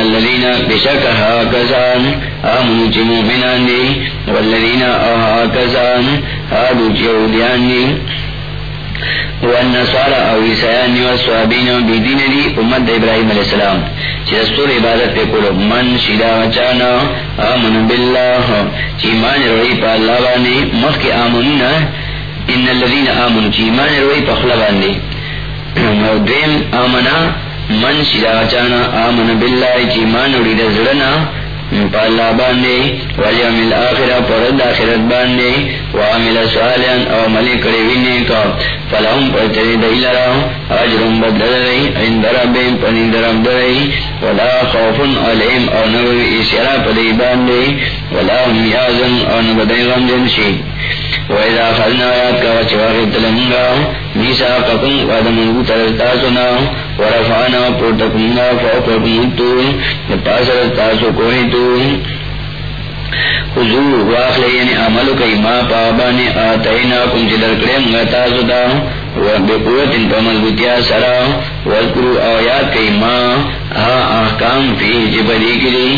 الذين بشكها كزان آمنوا چی مومنان دی والذین آها کزان آدو چی عودیان والنصارى او عیسیان دی والسوابین بیدین دی امت ابراہیم علیہ السلام چی عبادت پہ کلو من شیدا وچانا آمن باللہ چی مان روئی پا اللہ بانے مخ کی آمننا ان الذين آمنوا چی مان روئی پا خلا بانے دویم آمنا من شیدا وچانا آمن باللہ چی مان روئی دزرنا پالا باندے والیوم الاخرہ پرد آخرت باندے وعمل سوالیان او ملی کڑی وینے کا، فلہم پرتری دیلرا عجرم بدل رئی عند ربیم پنید رب درئی ولا خوف علیم او نوی اسیرا پدی باندے، ولا هم یازن او نبدی غمجن شی۔ وإذا أخذنا آياتك كَا وَچِوَاغِ تَلَمْغَا مِيسَاقَكُمْ وَعَدَمُنْ تَرَتَاسُنَا ورفعنا پورتکمنا فوقکم تون پاسر التاسو کوئی تون حضور واخلے یعنی عملو کئی ما پابانی آتائینا کم چی درکڑے منگا تاسو ان پا مضبوطیا سرا وذکرو آیات کئی ما ہا احکام فی جبدی کلی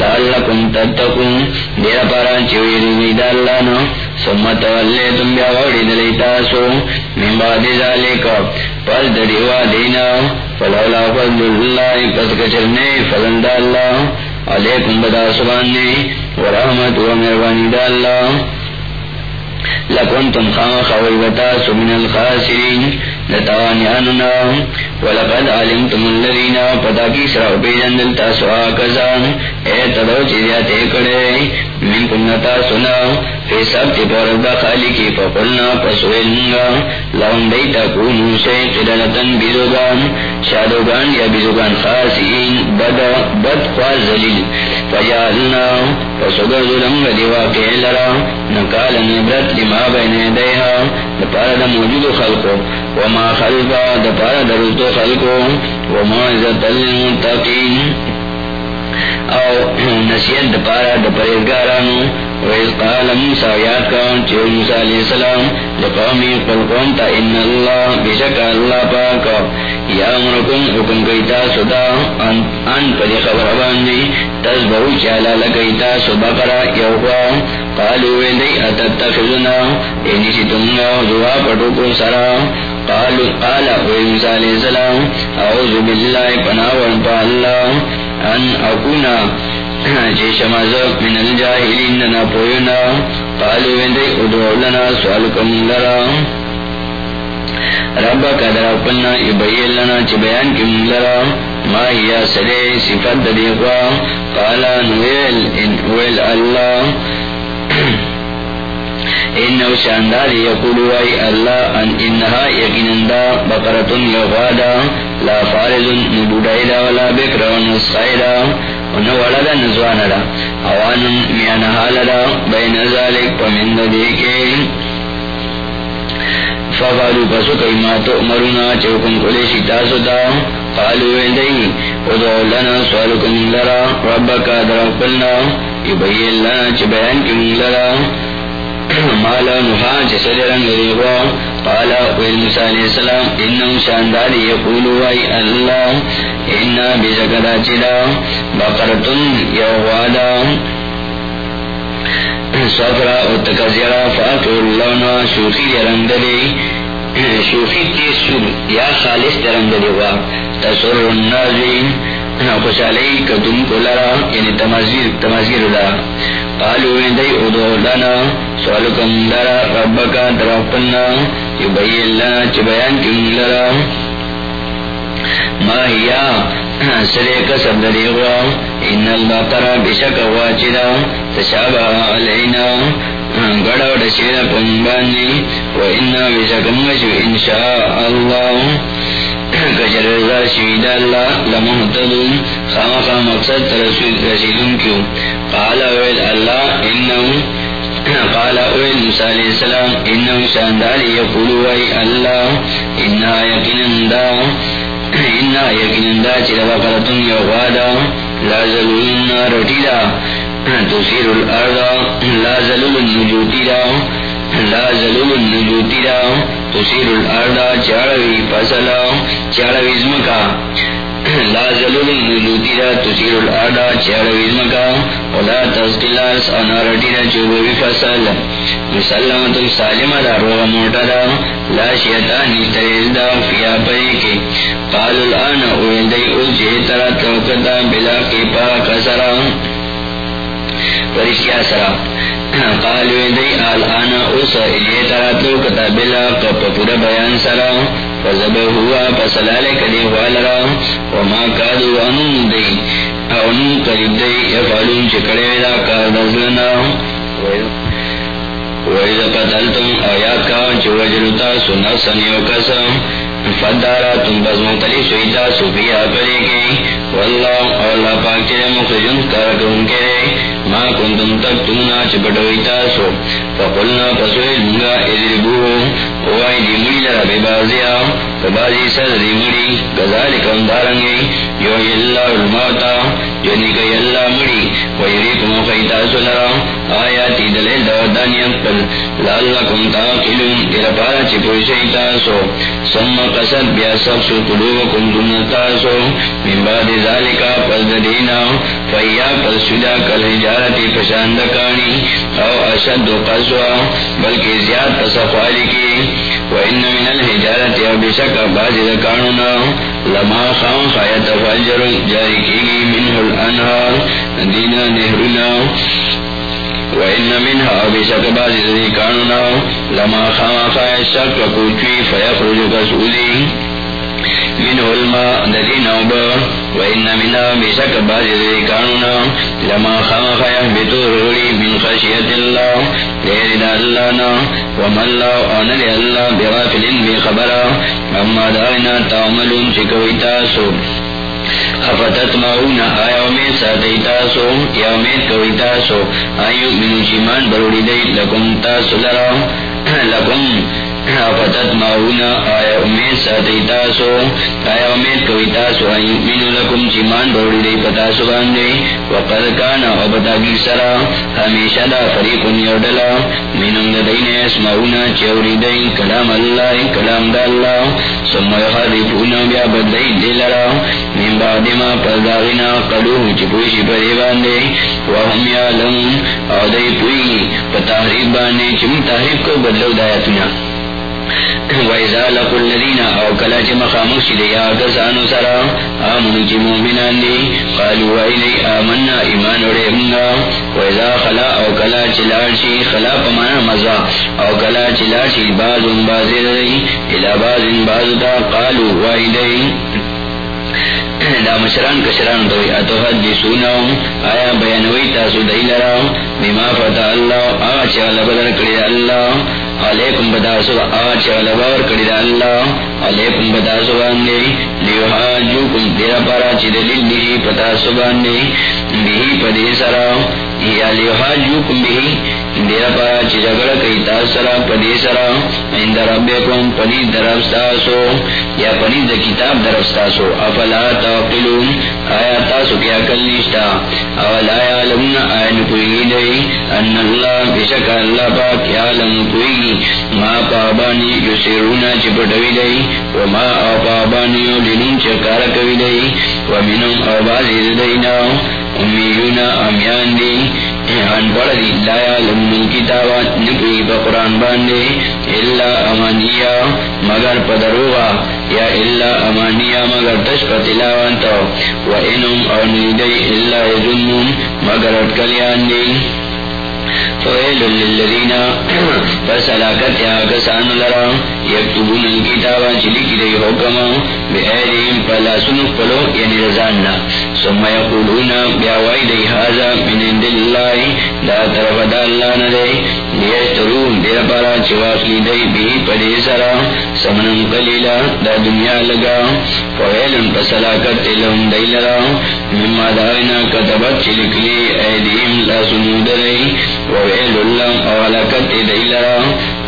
لعلکم تتکم دیر پارا چوئی روی دا سمت واللے تم بیا وڑی دلی تاسو. من بعد ذالکا پس دریوا دینا فلولا فضل اللہ پس کچرنے، فضل دا اللہ علیکم بدا سباننے ورحمت و مہربانی دا اللہ لکنتم خام خویبتا سمن الخاسرین لتوانیاننا ولقد علمتم اللذین پتا کی سراؤ پیجن دلتا سوا اے تدو من کنتا سنا فی سب تی پورد خالی کی فقلنا دیتا کونو سے قدلتن بیزوگان شادوگان یا بیزوگان خاسین بد بد خواز زلیل ظلم لرا نبرت لما بین دپارد موجود خلقو وما خلقا دپارد رزدو خلقو وما عزت المتقین او نسیت دپارا دپریزگارانو ویز قال موسیٰ یاد کون چیو موسیٰ علیہ السلام لقومی قل قوم تا ان اللہ بشک اللہ پاکا یا امرکم حکم کئیتا سدا ان, پدی خبر باندی تزبہو چالا لکئیتا سبا کرا یوکا قالو ویدی اتتخذنا؟ اینی سی تمگا زوا کو سرا قالو قال ویز موسیٰ علیہ السلام اعوذ باللہ پناوان پا اللہ ان اکونا چی شمازق من الجاہلین ننا پوینا قالو ویندے ادعو لنا سوالکم لرا. ربا قدر اپنا یبین لنا چی بیان کم لرا. ما ہیا سلے صفت دیخوا قالا نویل ان ویل اللہ انہو شاندار. یقولو ای اللہ ان انہا یقینندا بقرتن یغادا لا فارض نبودائدا ولا بکرون سائدا انہو ولدا نزواندا. اوان میانہالدا بین ذالک پمند دیکے فقالو پسو کئی ما تو امرونا چوکم کلی شکتاسو دا. قالو ویدئی ادعو لنا سوالکم لرا. ربکا درقلنا یبین لنا چی بیان کم لرا. مالا نحا جسد رنگ ریغا قالا ویل موسیٰ علیہ السلام انہم شانداری یقولو وی اللہ انا بزکدا چدا بقرتن یوغادا صفرا اتکزیرا فاقر اللونا شوخی رنگ دلی شوخی تیز سر یا خالص رنگ دلی وا تسر النازین خوشحالی کدن کو لرا یعنی تمازیر تمازیر لرا قالو ویندی ادعو لنا سوالکم لرا ربکا درقلنا یبین لنا چی بیان کم لرا ما ہیا سرے کسب دریغا ان البقرہ بشک واجدا تشابہ علینا گڑا ڈشیرا پنبانی و انا بشکم وشو انشاء اللہ کجر رضا شوید اللہ لمحتدون خام خام مقصد رسول رسیدون کیوں قال اویل اللہ انہو قال اویل موسیٰ علیہ السلام انہو شانداری یقولو وی اللہ انہا یقینن دا انہا یقینن دا چرا بقرتن یغوادا لا ظلولن رٹی دا تسیر الارض لا ظلول النجوتی دا لا ظلول النجوتی دا تسیر الارض چاڑوی فصلا چاڑوی زمکا لا زلول نلوتی را تسیر الادا چیار ویزمکا ولا تزقلاس انارٹی را چوبوی فصل. مسلمت سالم دا روغ موٹا دا لا شیطانی تریز دا فیا پری کی قال الان اویل دی او جیترا توکتا بلا کی پا کسرا پرشیا سرا. قال ویل دی الان اوس جیترا توکتا بلا کپ پورا بیان سرا. فزبه ہوا فسلالے کدی والرا وما کادو انون دی. اونون قریب دی یفعلون چکڑے دا کار دزلنا وَإِذَا قَتَلْتُمْ آیات کا جو وجلتا سنہ سنیو کسا. فدارا تم بس مختلف سویتا سوپیا کرے گی واللہ اللہ پاک چرے مخرجن کارکرون ماں کن تم تک تم تمنا چپٹویتا سو۔ فقلنا پسوئی لنگا ادربو اوائی دی مڑی لرا بے فبازی سر دی مڑی گزارک اندارنگی یو اللہ الموتا یعنی کہ اللہ مڑی ویریکم خیتا سلرا. آیاتی دلیل دودانیم پل لالکم تاقلون تیرا پارا چپوئی شیتا سم قصد بیا سب سو قلوبکم دنتا من بعد ذالکا پل دینا. فیا پل سدا کل حجارتی پشاندکانی. او اشد قصوا بلکہ زیاد پسخوالی کی۔ وَإِنَّ مِنَ الْحِجَارَةِ وَبِشَكَ بَعْضِ ذَكَانُنَا لَمَا خَامْ خَيَتَ فَجْرٌ جَارِ كِيگِ مِنْهُ الْأَنْهَارِ دِينَ نِهْرُنَا وَإِنَّ مِنْهَا وَبِشَكَ بَعْضِ ذَكَانُنَا لَمَا خَامَ خَيَتَ شَكْ وَكُوْتْوِي فَيَخْرُجُ كَسْعُودِي منه الماء الذين أوبا وإن منا بشك بعض ذكرنا لما خمخ يهبط رولي من خشية الله ليرد اللهنا وما الله أنا لله بغافل بخبرا أما دائنا تعملون شكوي تاسو افتت ماؤنا آیا امید ساتی تاسو یا امید کوئی تاسو آئیو منو چیمان بروڑی دی لکم تاسو لرا. لکم فتت ماؤنا آیا امید ساتی تاسو، آیا امید کوئی تاسو آئی مینو لکم چیمان بوڑی دی پتاسو باندے وقد کانا و بتاگی سرا، ہمیشہ دا فریقن یوڈلا مینم دین اسماؤنا چوری دی، کلام اللہ، کلام دا اللہ سم یخرفونا بیا بدئی دلرا من بعد ما پرداغنا قلوه چپوشی پری باندے وهم یعلمون او پوئی، پتحریب باندے چم تحریب کو بدلو دایتنا وَإِذَا لَقُوا الَّذِينَ أَوْ كَلَا جِمَ خَامُشِ لِيَا سَرَا آمُنُ جِمُوا دِي قَالُوا وَإِلَيْ آمَنَّا إِيمَانُ رِهِمْنَا وَإِذَا خَلَا أَوْ كَلَا چِلَارشِ خَلَا پَمَانَ مَزَا أَوْ كَلَا چِلَارشِ إِلَى قَالُوا دا مشران کشران دوی آیا بیانوی تاسو دی لراو بما فتح اللہ آچ والا بدر کری اللہ۔ علیکم بداسو آچ والا باور کری اللہ۔ علیکم بداسو باندے لیوحاجوکم دیرا پارا چی دلیل نیشی پتاسو باندے بیہی پدی سراو یا لیوحاجوکم بیہی دیرا پارا چی جگڑا کئی تاسرا پدی سرا۔ عند ربکم، پدی درفستاسو یا پدی دا کتاب درفستاسو افلا تعقلون آیا تاسو کیا کل نشتا اولا یعلمون، آیا نپوئی دی ان اللہ بشک اللہ پاک یعلم پوئی ما پابانی یسیرونا چپٹوی دی وما پابانی لنون چکارکوی دی ومنم آبازی دینا امیونا امیان دی۔ ان پڑھ دی لایا من کتابات نپوئی پا قرآن باندے اللہ امانیا مگر پدروغا، یا اللہ امانیا مگر تشپ پتلاوانتا و انم او نیدی اللہ یزنون مگر اٹکلیان دی. فویل للذین پس علاقت یا کسان لرا، یکتبون الکتابا چلی کی دی حکم بی ایدیم پلا سنف پلو یعنی رزاننا ثم یقولون بیاوائی دی حازا من اند اللہ دا طرف دا اللہ ندے لیشترون دیر پارا چواخلی دی بی پدی سرا. سمنم قلیلا، دا دنیا لگا. فویلن پس علاقت لهم دی لرا. مما دائنا کتبت چلکلی، ایدیم لا سنود دی. ویل اللہ او حلقت دی لرا.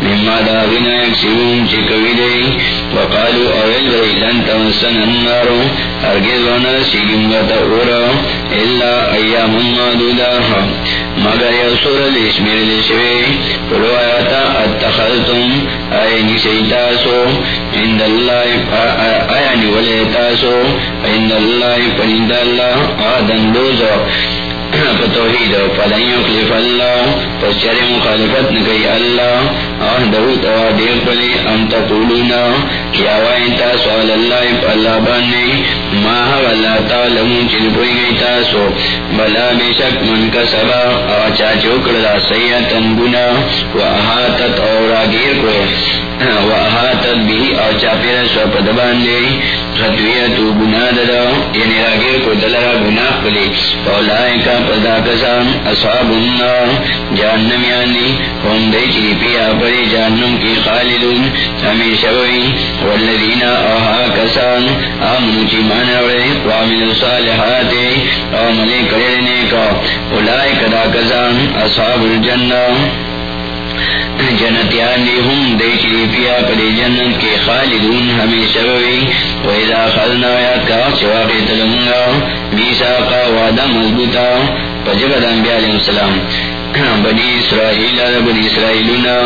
مما دا غنا یکسیون چی کوی دی. وقالو اویل دی لن تمسن النارو. ارگز وانا سیگنگتا اورا. الا ایام مادودا. مگر یو سور لیشمیر لیشوی قلو آیاتا اتخلتم آئینی سیتاسو عند اللہ آیانی ولیتاسو عند اللہ پنند اللہ. آدن دوزو ہاں، توحید و فلن یخلف اللہ پس چرے مخالفت نکی اللہ۔ آہ دہو توا دیر پلی ام تقولونا کیا وائن تاسو علی اللہ اللہ باننے ما حق تعلمون چل پوئی گئی تاسو بلا بے شک من کا سبا آچا چوکڑا سیتن گنا و احاتت اورا گیر کوئے۔ و احاتت بھی آچا پیر سو پدبان دے خطویتو گناہ ددا یعنی راگیر کو دلرا گناہ پلی فولائے کا پدا کسان اصحاب النار۔ جہنم یعنی ہم دے چلی پیا پری جہنم کی خالدون۔ ہمیشہ وئی والذین آہا کسان۔ آمنو چی مانوڑے وعمل صالحات۔ آملے کرنے کا اولائے کدا کسان اصحاب الجنہ۔ جنتیان دی ہم دے چلی پیا پری جنت کے خالدون ہمیشہ وئی ویدا خلنا یا کا چواقی تلمگا. بیسا کا وعدہ مضبوطا پجبد انبیاء علیہ السلام. بنی اسرائیل، بنی اسرائیلنا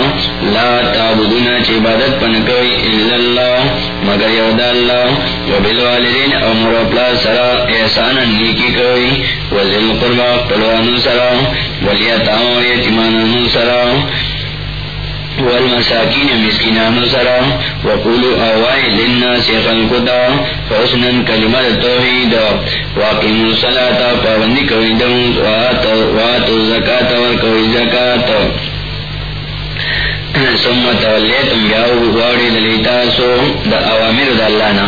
لا تعبدونا چی عبادت پنکوی الا اللہ. مگر یودا اللہ. و بالوالدین امر اپلا سرا. احسانا نیکی کوئی. وزل قربا قلوانو سرا. ولیتاو یتیمانانو سرا. والمساکین مسکنانو سرا وقولو اوائی للناس خلقدا حسنا کلمت توحید واقیمو صلاة پابندی کوئی دموز واتو زکاة ورکوئی زکاة. ثم تولیتم بیاو غواری دلیتاسو دا اوامر دا اللہ نا.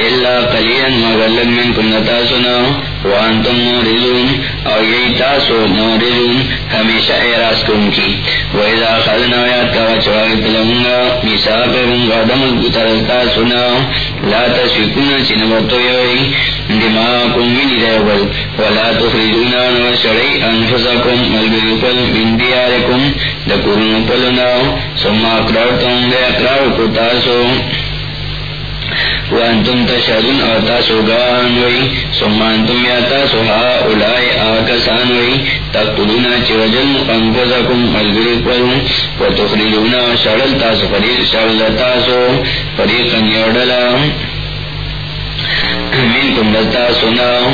الا قلیلا مغلق منکم نتاسونا وانتم مورزون او یہی تاسو مورزون ہمیشہ اعراض کن کی ویزا خلنا آیات کا وچواغت لہنگا میساقهم غدم گترستا سنا لا تشکونا چنبتو یوئی دماغکم من دیول ولا تخرجونا نوشڑی انفسکم ملبرکل من دیارکم دکورن پلنا ثم اقرارتم دے اقرار کتاسو وانتم تشهدون او تاسو گان وی ثم انتم یا تاسو ها اولای آکسان وی تقتلون چی وجل انفسکم ملگری قلون و تخرجون شرل تاسو فریق شرل تاسو فریقا یوڑلا منکم دستاسو ناو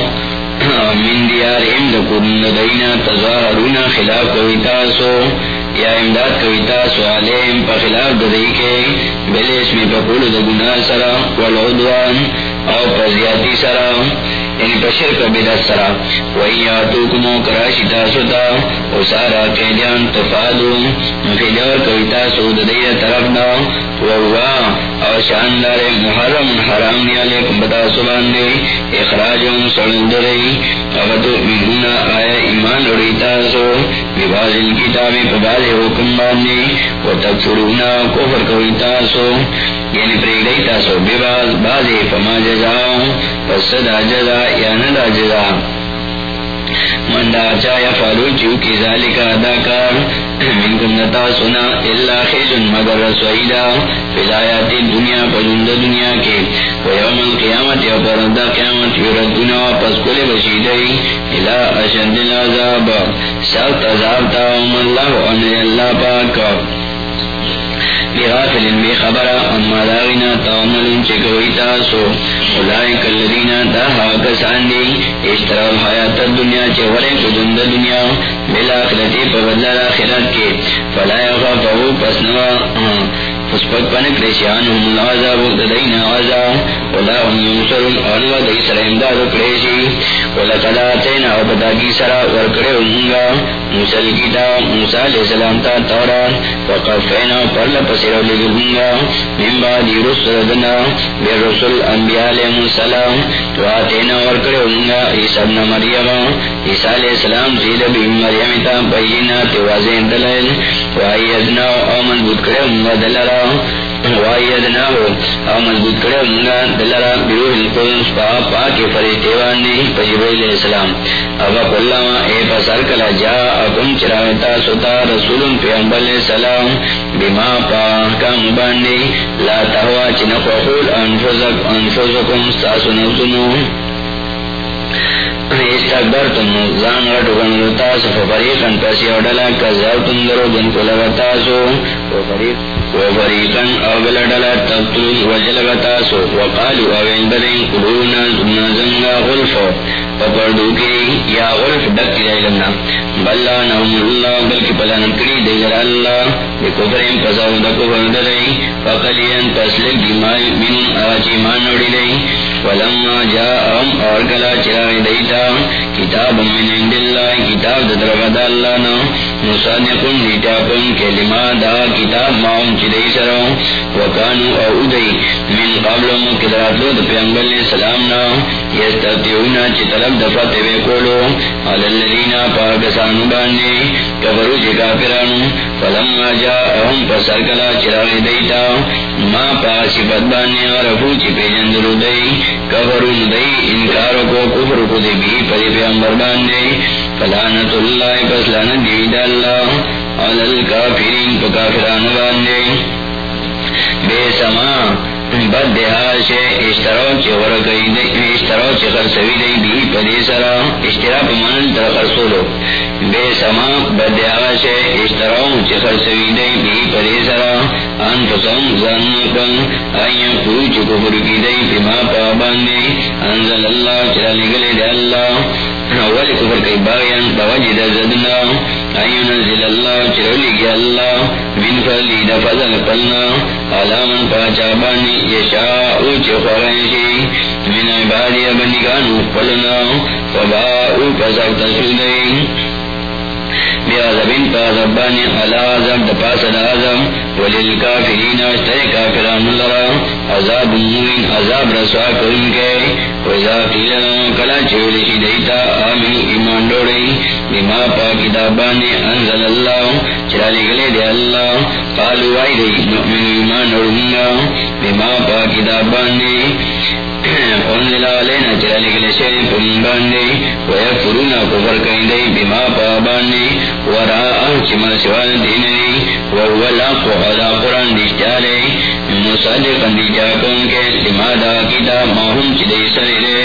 من دیارهم دکرن دینا تظاہرون خلاف کوئی تاسو یا امداد کویتا سوالیم پا خلاف د دې کې بل اسم په کولو د ګناه سره او پا زیادی سرا یعنی پا شرک بیدت سرا۔ وہی آتو کمو کراشی تاسو تا، او سارا قیدیان تفادو۔ مفیدور کویتا سو دیر طرف دا ووا شاندار محرم، حرام نیا لیکن بتا سبان دے، اخراج ام سڑندرئی اغدو منونا آیا ایمان لڑی تاسو بباز الکتاب پباز حکم باندے و تکفرونا کفر کوئی تاسو یعنی پریگ دی تاسو بباز بازی فما جزاؤ پس دا جزا یا ندا جزا۔ من دا چا فالو چیو کی ذالکا ادا کار من کم نتا سنا اللہ خیزن مگر رسوئیدا فلایات دنیا پجند دنیا کے ویوم القیامت یا پرندہ قیامت یردنا پس کل بشیدئی الہ اشد العذاب سخت عذاب تاوم اللہ عنی اللہ پاکا بغافل بی خبر اما داغینا تعملون چکوئی تاسو اولائک اللذین ہاں، کسان دی اشترا الحیات دنیا بالآخرتی آخرت کے۔ فلا پنک ہاں۔ ریشیان العذاب ددین عذاب۔ ولا اولو دی سر امداد کریشی ولقد آتینا و سرا ورکڑے موسیٰ کتاب موسیٰ علیہ السلام تا تورات وقفینا پرل پسر لگونگا من بعد رسل دنا، بے رسل انبیاء علیہ السلام، تو آتینا ورکڑے ہونگا، عیسیٰ ابن مریم، عیسیٰ علیہ السلام زید بی مریم تا بینات واضح دلائل، و ادنا و آمن بود کرے ہونگا دلرا وایدنا او مضبوط دلرا القدس پا السلام. ابا قلما اے کلا جا اکم چراوتا ستا رسول پیغمبر السلام. بما پا کام باندی لا تہوا چنخوخول انفزک انفزکم ساسو نفسنو استکبر تم زان غٹو گنگو تاسو فریقن پسی اوڈلا کذاب تم درو جن کو لگا تاسو. وفریقن او بلڈلا تقتلون وجلگا تاسو. وقالو او انبرین قلونا زمنا غلفو پپردو کی یا غلف ڈک کی جائلنا بلا نهم اللہ بلکی پلا نکری دیگر اللہ. بکفرین پساو دکو بردلئی فقلین پسلک دیمائی من آچی مان نوڑی لئی. ولما جاءهم اور کلا چراغ دیتا کتاب من عند اللہ کتاب درغد اللہ نا مصادقن دیتا کن کلمہ دا کتاب ماہم چدئی سرو وکانو او ادئی من قبل مکدرات لو دا پیانگل علیہ السلام نا یستفتیونا چی طلب دفت بے کولو علی اللذین پاکسانو باندے کفرو چی کافرانو فلما جاءهم پسر کلا چراغ دیتا، ما پاسی بدبانی عرفو چی پیجندلو دی، کفرون دی، انکارو کو کفر کو دی، بھی پدی پیامبر باندی فلانت اللہ، پس لانت دیوید اللہ، علی الکافرین پا کافران باندے۔ بے سما بد دہاش اشتراو چی ورکی دی اشتراو چی خرسوی دی بھی پدی سرا اشترا پا تر خرسولو بے سما بد دہاش اشتراو چی خرسوی دی پدی سرا انفسهم ظنکن پوچ کفر کی دی انزل اللہ دی اللہ۔ کفر کئی باغیان زدنا۔ این نزل اللہ چرا لگی اللہ من فلی دا فضل قلنا علامن پاچا بانی یشاؤ چی خورنشی من عبادی بندگانو قلنا فباؤ پسک تسودئی بیعذبین بیازبین پازبانی علا عظم دپاس دا عظم وللکافرین اشتر کافران لرا. عذاب موین عذاب رسوا کرن کے. وزا قیل کلا چولشی دیتا، آمین، ایمان دوڑی بما پا کتابانی انزل اللہ. چرالی گلے دے اللہ. قالو وائی دی نؤمن ایمان دوڑنگا بما پا کتابانی انزل علینا چرالی گلے شیر پرن باندی ویفرونا کفر کئی دی بما پا باندی وراء چما سوال دینی وهو الحق على قرآن دشتالی مصدقا دیجا کن کے لمادا کتاب ماہم چدی سرے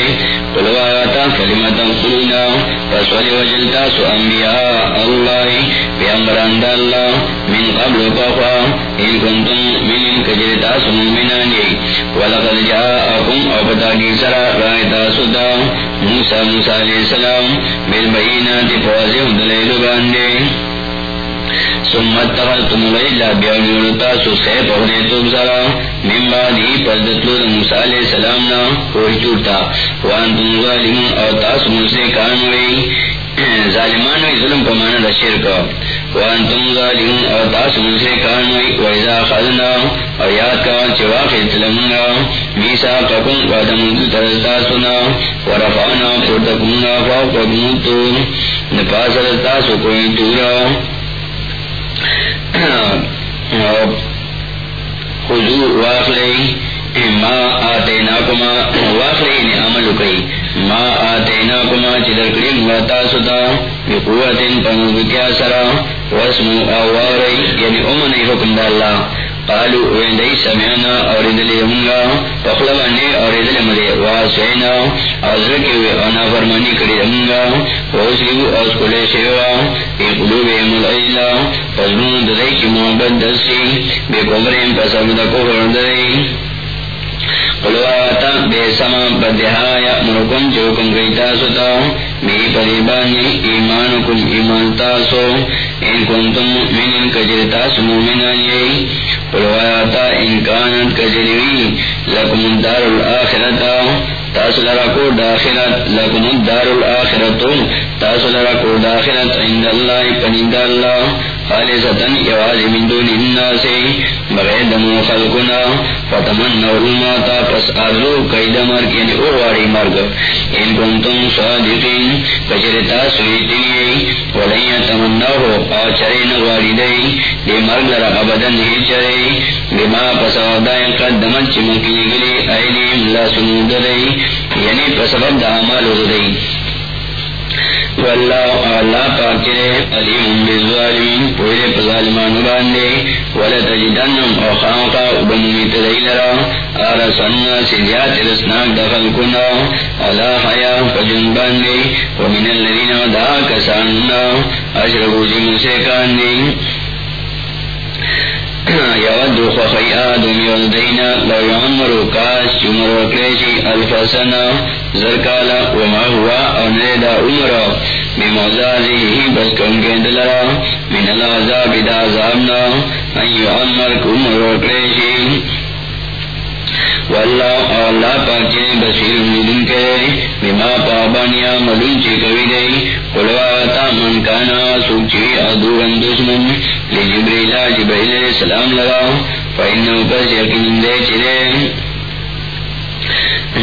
قلواتا کلمتا قلونا فسولی وجلتا سو انبیاء اللہ پیامبران دا من قبل قفا ان کنتم من کجرتا سو ولقد جاءکم او سرا رائتا سدا موسیٰ موسیٰ علیہ السلام بالبینات فوازی دلیل باندے سمت تغلتم غیلا بیانیون تاسو سیب اغنے تم سرا من بعدی پردتلو موسیٰ علیہ السلام نا کوئی چورتا وانتم ظالمون او تاسو مسلے کانوئی ظالمان ظلم پا دا شرک. وانتم ظالمون او تاسو مسلے کانوئی ویزا خلنا او یاد کان چواقی تلمنا میسا قکم وادم ترستاسونا ورفانا پرتکمنا فاقکم تون نپاسر تاسو کوئی تورا خضو واخلی ما آتینا کما واخلی نے یعنی عمل کئی۔ ما آتینا کما چدر کریم واتا ستا بقوت پنوب کیا سرا، واسمو آواری یعنی امنی حکم دا اللہ۔ قالو ویندئی سمیانا اور دلی ہونگا پخلبا نے اور دلی مدے واسوینا ازرکی وی انا فرمانی کری ہونگا واسلیو از شیوا، ای قلوب ملعیلا فضمون دلی کی محبت دسی بے کمرین پسند کفر دلی قلواتا، بے سما بدہایا مرکم چوکم گئی تاسوتا بی پریبانی ایمانکم ایمان تاسو۔ ان کنتم مؤمنین کجر تاسو مومنانی قلواتا انکانت کجروی لکم الدار الاخرتا تاسو لرکو داخلت، لکم الدار الاخرتو تاسو لرکو داخلت، عند اللہ پنید اللہ۔ خالصتن یواز من دون الناس، بغیر دمو خلقنا فتمنوا الموت پس ارزو قید مرگ یعنی اوڑی مرگ. ان کنتم صادقین کچرتا سویتنی ولن یتمنوا او چرے نغواری دی. دی مرگ لرا ابدن ہی چرے بما پس آدائن قدمت چمکی گلی ایلیم لا سنود دی. یعنی پس بد عمال دی واللہ اللہ پاکرے علیم باندے ولتجدنم اوخامقا بمومیت سیدیات رسناک دخل کنا علا حیا فجن باندے، ومن اللذین کساننا اشربو جی مسیکان یود خخی آدم یلدینا لو یعمرو کاس چمرو کلیشی الفسنا زرکالا وما ہوا او عمرو بموزازی ہی بس کن کے دلرا من العذاب دا عذابنا ان یعمر کمرو کلیشی واللہ اللہ پاک چنے بصیر مدن کے بما پابانیا مدن چی کوي گئی۔ قلوا من کانا سوچی ادورن دشمن۔ لجبریل جبریل علیہ السلام لگا فإنه پس جی یقین دے چلے۔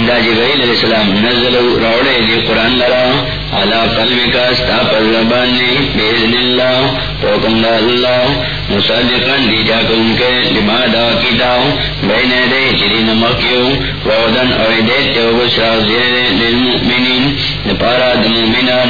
دا جبریل السلام نزل روڑے دی قرآن لرا علا قلب کا ستا زبان نے بیزن اللہ حکم دا اللہ مصدقا دی جاکا ان کے لما دا کتاب بین دے چری نمکیو وعدن اویدیت جو بشرا زیر للمؤمنین نپارا دا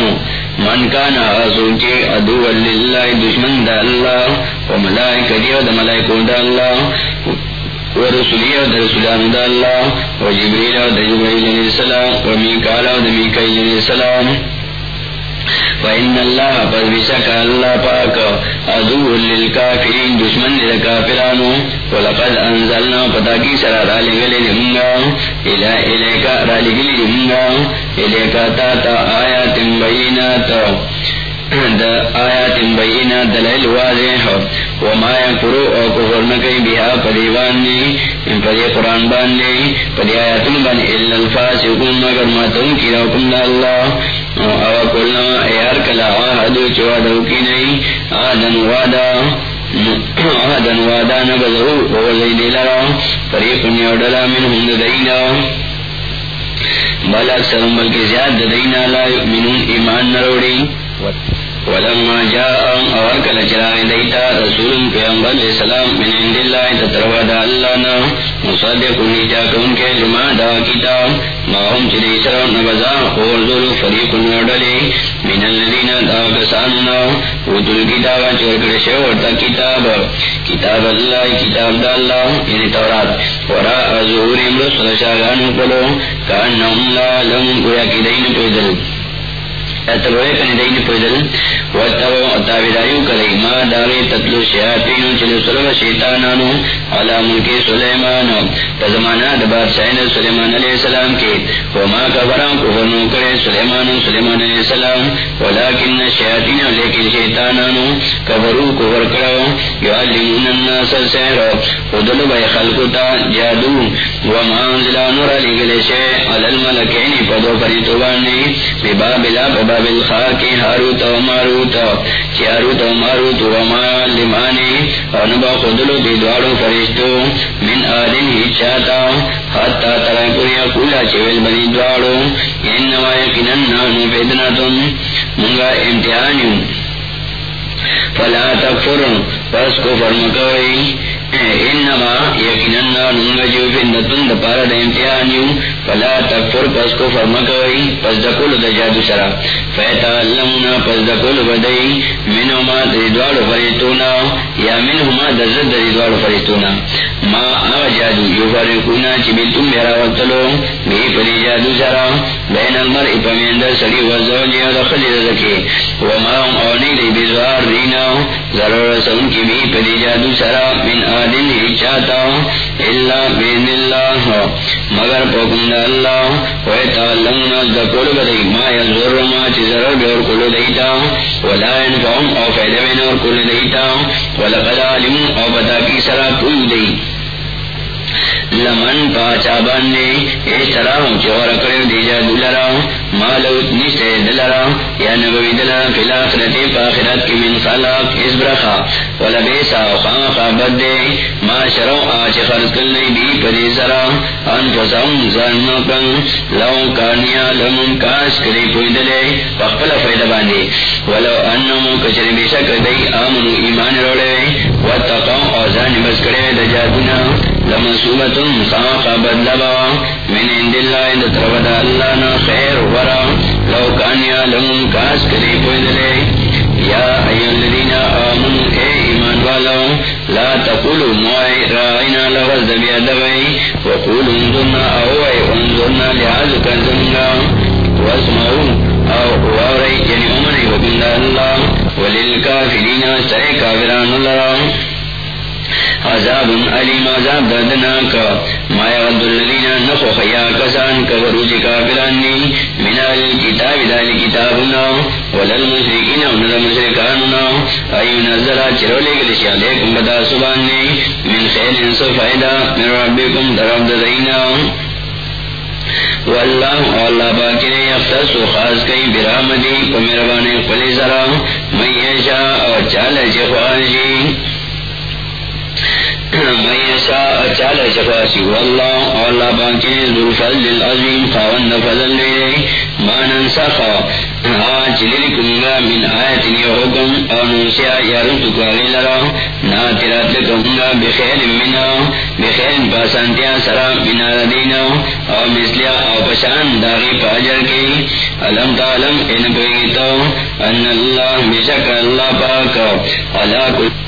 من کانا سوچے ادو اللہ دشمن دا اللہ و ملائکہ دا ملائکو دا اللہ ورسولی او درسولان دا اللہ، و جبریل او دجبریل علیہ السلام، و میکال او دمیکیل علیہ السلام. فإن اللہ پس بشک اللہ پاک، عدو للکافرین، دشمن للکافرانو. ولقد انزلنا پتا کی سرا را لگلی لمنگا. الہ الیکا را لگلی لمنگا. الیکا تا تا آیات بینات. آیات بینا دلائل واضح وما ينفرو او کفر نکی بها پدیوانی پدی قرآن باندی پدی آیاتن بان الا الفاسقون، مگر ماتون کی روکم دا اللہ. او کلنا ایار کلا آہدو چوادو کی نئی. آدن وادا آدن وادا نبذرو ووزید لرا فریق نیوڈلا من ہند دینا. بل اکثر بلکہ زیاد دینا لا یؤمنون ایمان نروڑی. What? ولما جاء اور کل چراغ دیتا رسول پیغمبر علیہ السلام من عند اللہ تتروا دا اللہ نا مصدق نیجا کن کے لما دا کتاب ما ہم چلی سر نبزا اور ذلو فریق نوڈلی من الذین دا کساننا وطل کتابا چورکڑ شورتا کتاب کتاب اللہ، کتاب دا اللہ یعنی تورات۔ ورا ظہوریم رسول شاگانو پلو، کانہم لا لم گویا کی دین پیدل اتبوئے کنی دین واتبو اتابداریو کلی ما داغی شیاطینو چلو سلو شیطانانو علا ملکی سلیمانو دبار سین سلیمان علیہ السلام کی وما کبران کفرنو کرے سلیمانو سلیمان علیہ السلام۔ ولیکن شیاطینو لیکن شیطانانو کبرو کفر کرو یعلمون الناس بے جادو۔ وما انزلانو را علی الملکینی پدو پریتو بانی ببابلا بابل خار کی و ماروت چاروت و ماروت و ما لمانی انبا خدلو دی دوارو فرشتو، من آدن ہی چاہتا، حتی ترائی پوریا کولا چویل بنی دوارو، انما یکنن نانو بیدنا تم منگا امتحانیو۔ فلا تکفر پس کو فرمکوئی انما یقینا ننجو فندتن دپارا دا امتحانیو فلا تکفر پس کو فرمکوئی پس دکول دا جادو سرا فیتا اللمنا پس دکول بدئی منہما دریدوار فریتونا یا منہما دزد دریدوار فریتونا ما آغا جادو یو فرقونا چی بیتم بیرا وقتلو بی پری جادو سرا بین المر اپمیندر سری وزوجی دخل رزکی وما ام اونی دی بیزوار دینا ضرور سن کی بی پری جادو سرا من آ دن ہی چاہتا اللہ بین اللہ۔ مگر پکند اللہ ویتا ویتعلمنا دکول بدئی۔ ما یزور ما چی ضرر بیور کلو دیتا۔ ولا انفعم او فیدہ بین اور کلو دیتا۔ ولقد علم او بتا کی سرا کل دیتا لمن پاچا بانے اس طرح چور کرے دیجا دلرا مالو نشتے دلرا یا نبوی دلرا فی الاخرت پاخرت کی من خلاق اس برخا ولبیسا ما شرو آچ پدی سرا انفسهم لو کانیا لمن پوی دلے فیدہ ولو انمو کچر بیشک دی آمنو ایمان روڑے واتقاو اوزان بس کرے خامخا بد لبا من اند اللہ اند ترود اللہ نا خیر ورا لو کانیا لمن کاس کلی پوی دلے یا ایو الذین آمنوا، اے ایمان والو، لا تقولوا موئی رائنا لغز دبیا دبئی وقولوا انظرنا اوئی انظرنا لحاظ کنزنگا واسمعوا او وارئی یعنی امنی وبند اللہ وللکافرین سرے کافران اللہ عذاب علیم عذاب دردناک. ما یغد الذین نخو خیا کسان کبروج کافرانی من الكتاب دال کتابنا ولل مشرکین ونل مشرکاننا ایو نزل چرو لگلشی علیکم بدا سبانی من خیل انسو فائدہ من ربکم درب دزینا واللہ اللہ باکر یختص و خاص کئی برامدی و مربانی قلی سرا میشا اور چال چخواشی چال اللہ باکی العظیم خاون فضل لے آج من حکم اور ناترات بخیر منا بخیر پاسانتیا سرا ردینا اور مثلیا پشان داغی پاجر علم تعلم ان ان اللہ بشک اللہ پاک کل